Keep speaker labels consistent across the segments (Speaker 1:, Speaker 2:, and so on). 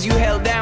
Speaker 1: you
Speaker 2: held down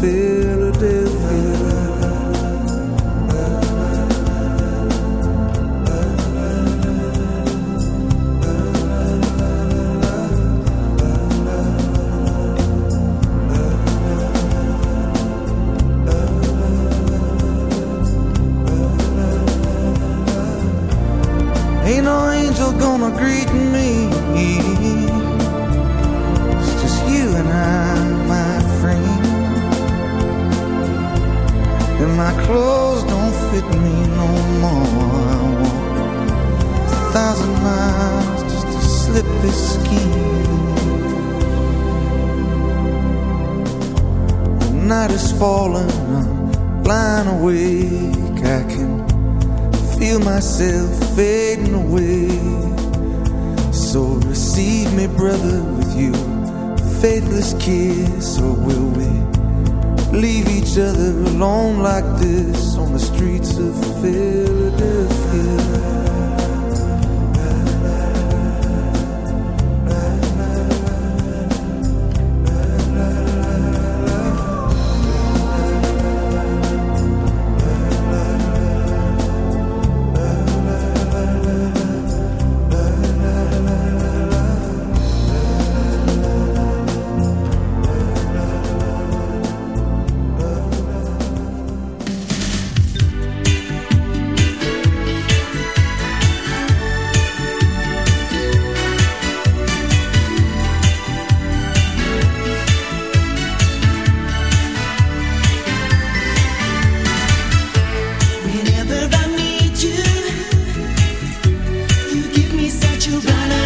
Speaker 3: Philadelphia. Streets of Philadelphia? you
Speaker 4: gotta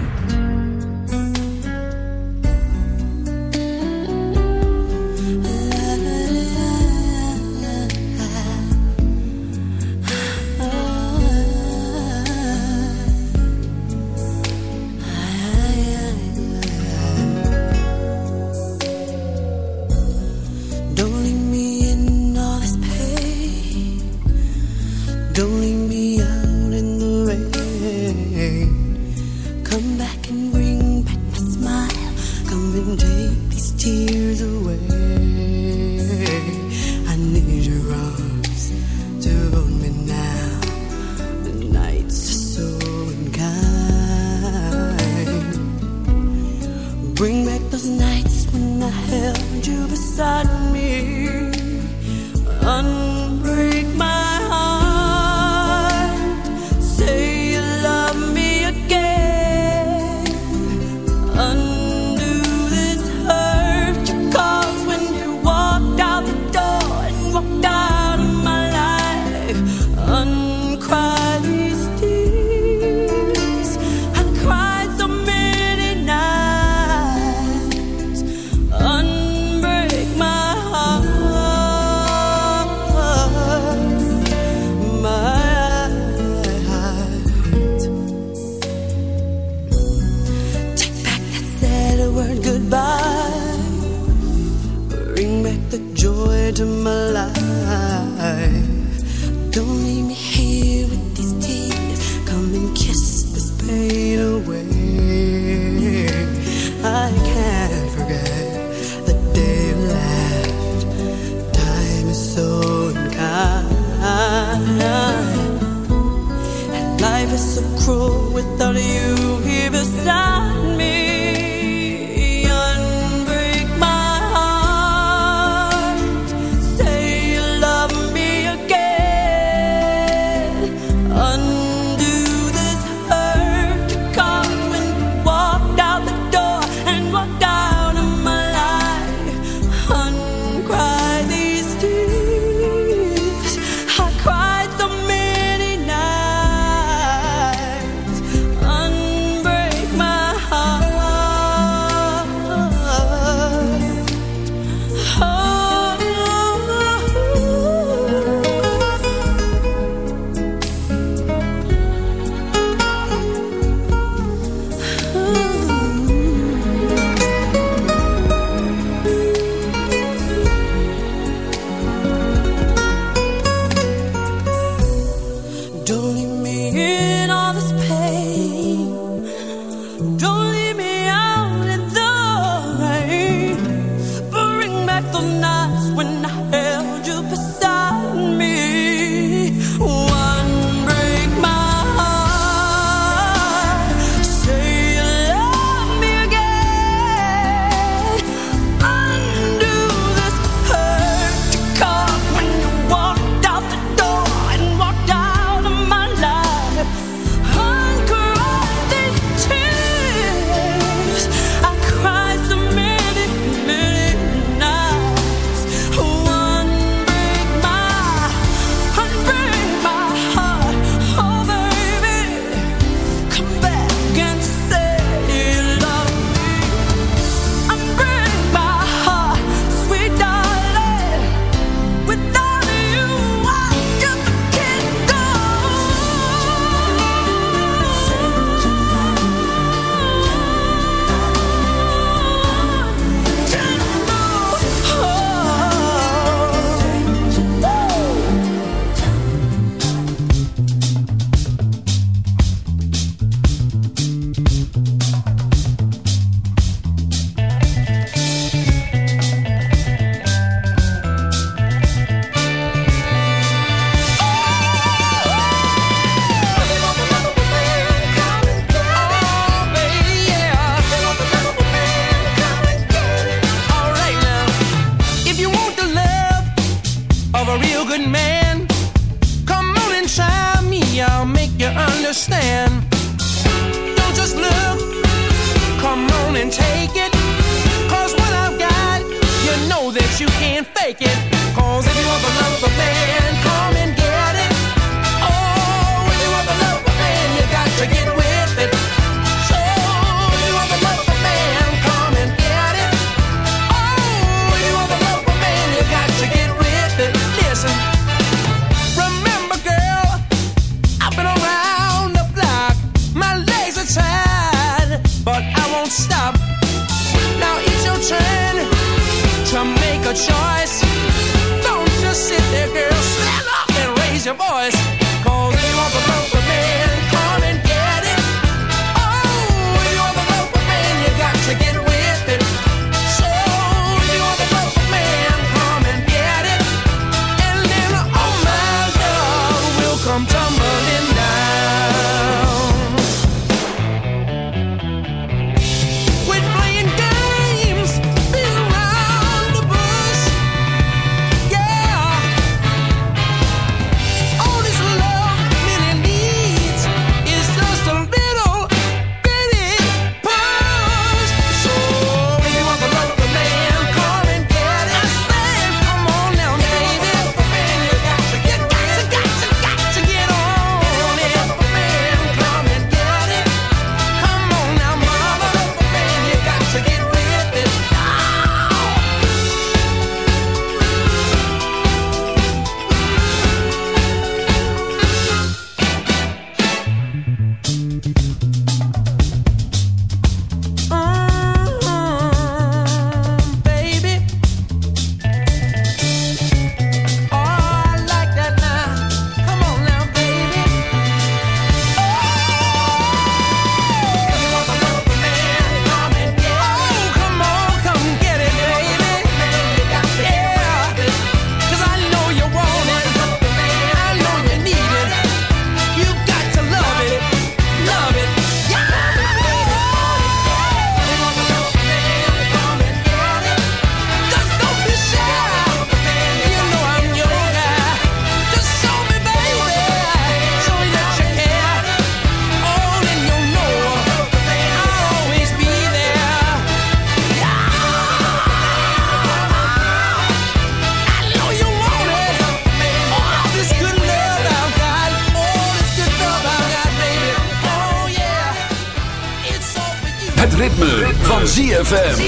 Speaker 5: ZFM.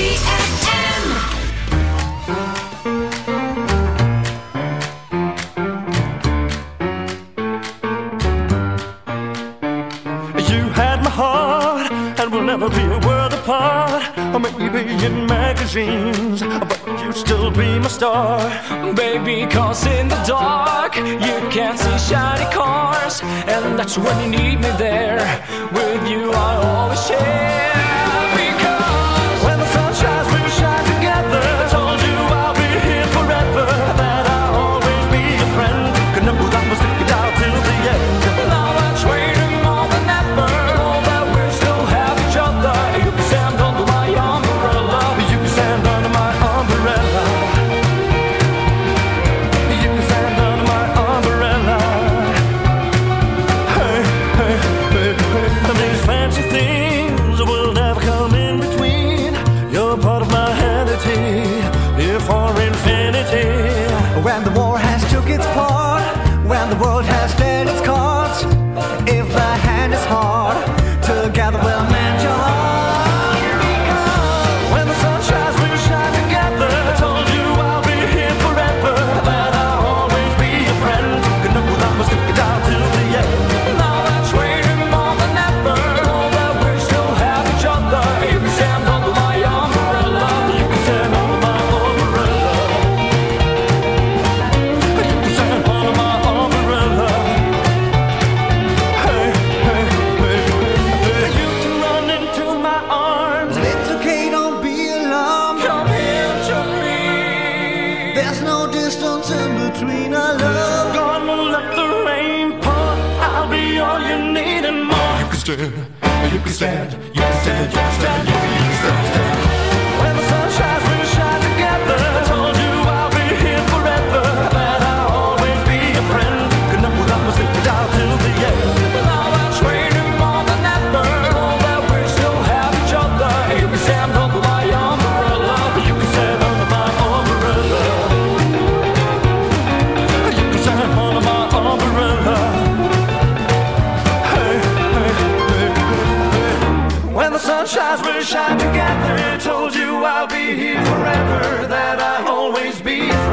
Speaker 6: the
Speaker 7: sun shines, we'll shine together. Told you I'll be here forever, that I'll always be forever.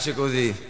Speaker 4: piace così.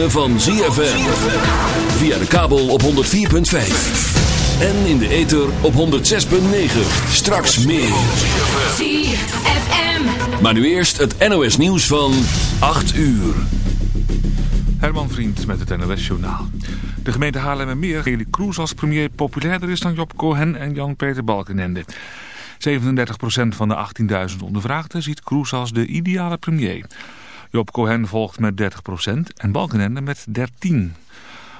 Speaker 4: Ritme van ZFM. Via de kabel op 104.5. En in de ether op 106.9. Straks meer.
Speaker 8: ZFM.
Speaker 4: Maar nu eerst het NOS nieuws van 8 uur.
Speaker 9: Herman Vriend met het NOS Journaal. De gemeente Haarlemmermeer Geli Kroes als premier populairder is dan Job Cohen en Jan-Peter Balkenende. 37% van de 18.000 ondervraagden ziet Kroes als de ideale premier. Job Cohen volgt met 30% en Balkenende met 13%.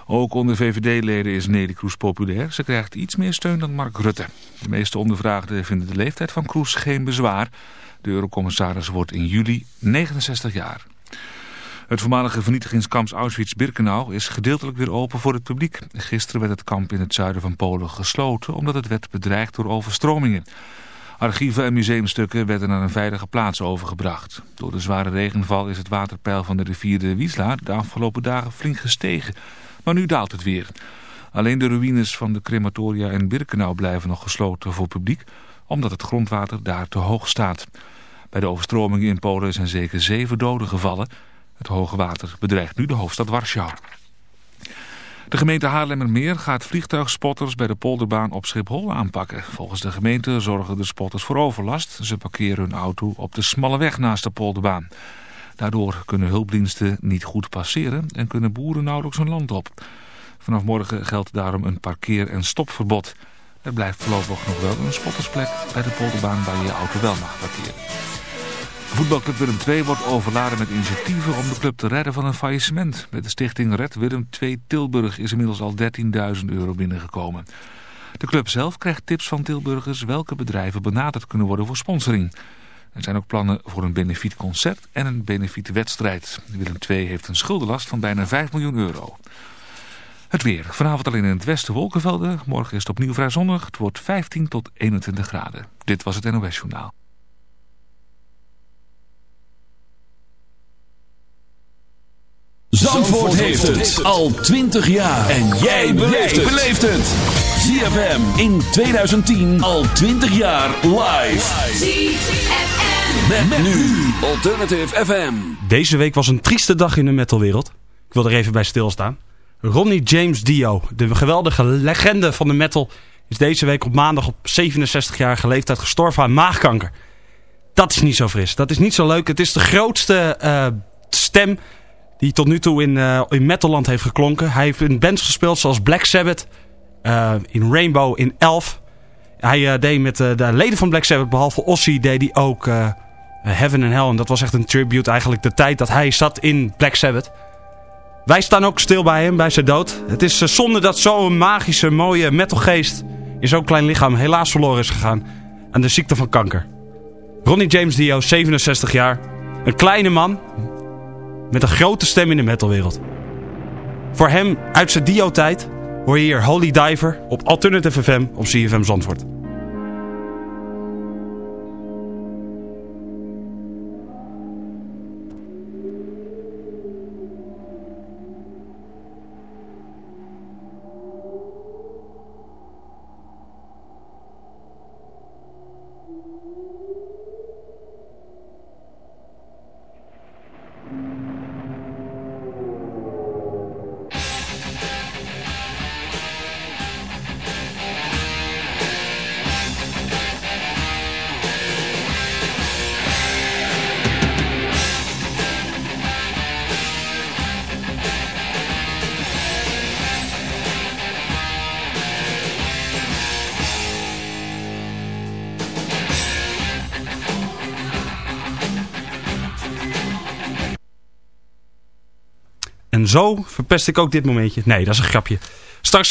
Speaker 9: Ook onder VVD-leden is Nelly Kroes populair. Ze krijgt iets meer steun dan Mark Rutte. De meeste ondervraagden vinden de leeftijd van Kroes geen bezwaar. De eurocommissaris wordt in juli 69 jaar. Het voormalige vernietigingskamp Auschwitz-Birkenau is gedeeltelijk weer open voor het publiek. Gisteren werd het kamp in het zuiden van Polen gesloten omdat het werd bedreigd door overstromingen. Archieven en museumstukken werden naar een veilige plaats overgebracht. Door de zware regenval is het waterpeil van de rivier de Wiesla de afgelopen dagen flink gestegen. Maar nu daalt het weer. Alleen de ruïnes van de crematoria in Birkenau blijven nog gesloten voor publiek, omdat het grondwater daar te hoog staat. Bij de overstromingen in Polen zijn zeker zeven doden gevallen. Het hoge water bedreigt nu de hoofdstad Warschau. De gemeente Haarlemmermeer gaat vliegtuigspotters bij de polderbaan op Schiphol aanpakken. Volgens de gemeente zorgen de spotters voor overlast. Ze parkeren hun auto op de smalle weg naast de polderbaan. Daardoor kunnen hulpdiensten niet goed passeren en kunnen boeren nauwelijks hun land op. Vanaf morgen geldt daarom een parkeer- en stopverbod. Er blijft voorlopig nog wel een spottersplek bij de polderbaan waar je je auto wel mag parkeren. Voetbalclub Willem II wordt overladen met initiatieven om de club te redden van een faillissement. Met de stichting Red Willem II Tilburg is inmiddels al 13.000 euro binnengekomen. De club zelf krijgt tips van Tilburgers welke bedrijven benaderd kunnen worden voor sponsoring. Er zijn ook plannen voor een benefietconcert en een benefietwedstrijd. Willem II heeft een schuldenlast van bijna 5 miljoen euro. Het weer. Vanavond alleen in het westen wolkenvelden. Morgen is het opnieuw vrij zonnig. Het wordt 15 tot 21 graden. Dit was het NOS Journaal.
Speaker 4: Zandvoort heeft het al 20 jaar. En jij beleeft het. ZFM in 2010 al 20 jaar live.
Speaker 8: ZFM.
Speaker 4: Met, nu Alternative FM.
Speaker 10: Deze week was een trieste dag in de metalwereld. Ik wil er even bij stilstaan. Ronnie James Dio, de geweldige legende van de metal, is deze week op maandag op 67-jarige leeftijd gestorven aan maagkanker. Dat is niet zo fris. Dat is niet zo leuk. Het is de grootste eh, stem die tot nu toe in, eh, in metalland heeft geklonken. Hij heeft in bands gespeeld zoals Black Sabbath, eh, in Rainbow, in Elf. Hij eh, deed met de leden van Black Sabbath, behalve Ozzy, deed hij ook Heaven and Hell. En dat was echt een tribute eigenlijk de tijd dat hij zat in Black Sabbath. Wij staan ook stil bij hem, bij zijn dood. Het is zonde dat zo'n magische, mooie metalgeest in zo'n klein lichaam helaas verloren is gegaan aan de ziekte van kanker. Ronnie James Dio, 67 jaar. Een kleine man met een grote stem in de metalwereld. Voor hem uit zijn Dio-tijd hoor je hier Holy Diver op Alternative FM op CFM Zandvoort. Zo verpest ik ook dit momentje. Nee, dat is een grapje. Straks